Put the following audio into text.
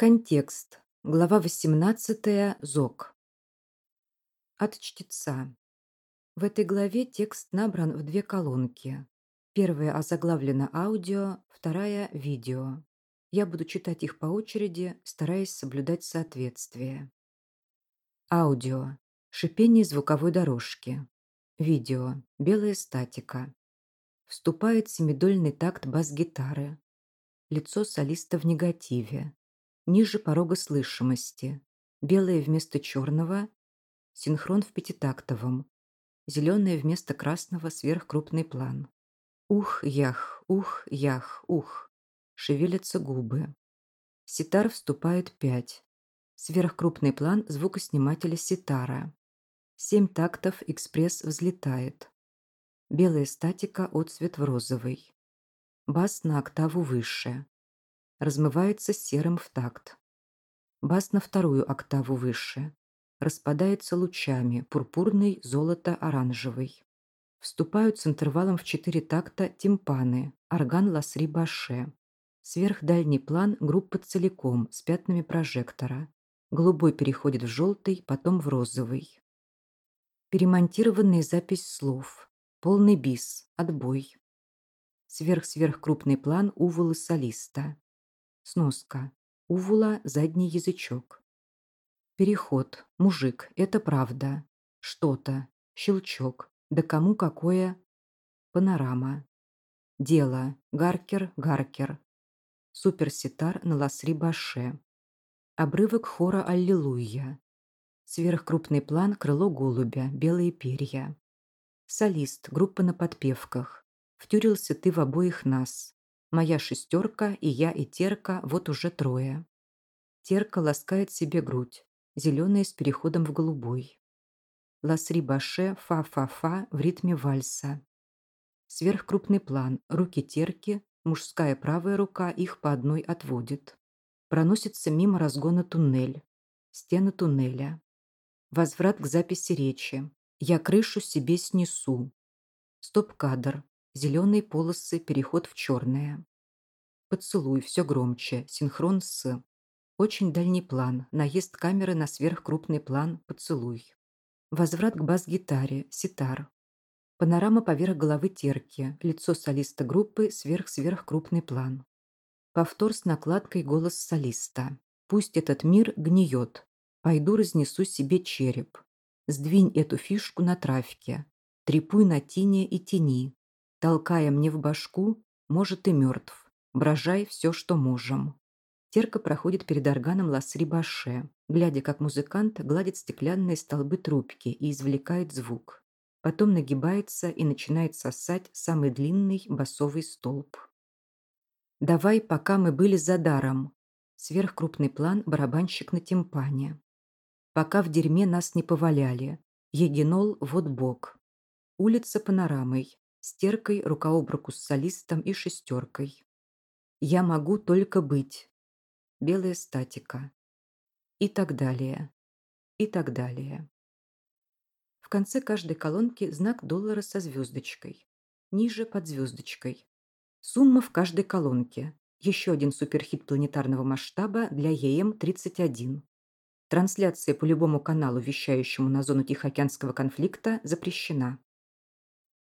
Контекст. Глава 18. ЗОК. От чтеца. В этой главе текст набран в две колонки. Первая озаглавлена аудио, вторая – видео. Я буду читать их по очереди, стараясь соблюдать соответствие. Аудио. Шипение звуковой дорожки. Видео. Белая статика. Вступает семидольный такт бас-гитары. Лицо солиста в негативе ниже порога слышимости, белое вместо черного, синхрон в пятитактовом, зеленое вместо красного сверхкрупный план. Ух-ях, ух-ях, ух. Шевелятся губы. Ситар вступает пять. Сверхкрупный план звукоснимателя ситара. Семь тактов экспресс взлетает. Белая статика отцвет в розовый. Бас на октаву выше размывается серым в такт. Бас на вторую октаву выше. Распадается лучами, пурпурный, золото-оранжевый. Вступают с интервалом в четыре такта тимпаны, орган ласри-баше. Сверхдальний план группа целиком с пятнами прожектора. Голубой переходит в желтый, потом в розовый. Перемонтированная запись слов. Полный бис. Отбой. Сверх-сверхкрупный план уволы солиста. Сноска. Увула – задний язычок. Переход. Мужик. Это правда. Что-то. Щелчок. Да кому какое. Панорама. Дело. Гаркер, гаркер. Суперситар на ласри-баше. Обрывок хора «Аллилуйя». Сверхкрупный план «Крыло голубя», белые перья. Солист, группа на подпевках. Втюрился ты в обоих нас. Моя шестерка и я и Терка вот уже трое. Терка ласкает себе грудь, зеленая с переходом в голубой. Ласри-баше, фа-фа-фа в ритме вальса. Сверхкрупный план, руки Терки, мужская правая рука их по одной отводит. Проносится мимо разгона туннель. Стены туннеля. Возврат к записи речи. Я крышу себе снесу. Стоп-кадр. Зеленые полосы, переход в черное. Поцелуй, все громче, синхрон с... Очень дальний план, наезд камеры на сверхкрупный план, поцелуй. Возврат к бас-гитаре, ситар. Панорама поверх головы терки, лицо солиста группы, сверх-сверхкрупный план. Повтор с накладкой голос солиста. Пусть этот мир гниет. Пойду разнесу себе череп. Сдвинь эту фишку на травке. Трепуй на тине и тени. Толкая мне в башку, может и мертв. Брожай все, что можем. Терка проходит перед органом ласри-баше, глядя, как музыкант гладит стеклянные столбы трубки и извлекает звук. Потом нагибается и начинает сосать самый длинный басовый столб. «Давай, пока мы были за даром». Сверхкрупный план барабанщик на тимпане. «Пока в дерьме нас не поваляли. Егинол вот бок. Улица панорамой стеркой рука об руку с солистом и шестеркой. «Я могу только быть». Белая статика. И так далее. И так далее. В конце каждой колонки знак доллара со звездочкой. Ниже под звездочкой. Сумма в каждой колонке. Еще один суперхит планетарного масштаба для ЕМ-31. Трансляция по любому каналу, вещающему на зону Тихоокеанского конфликта, запрещена.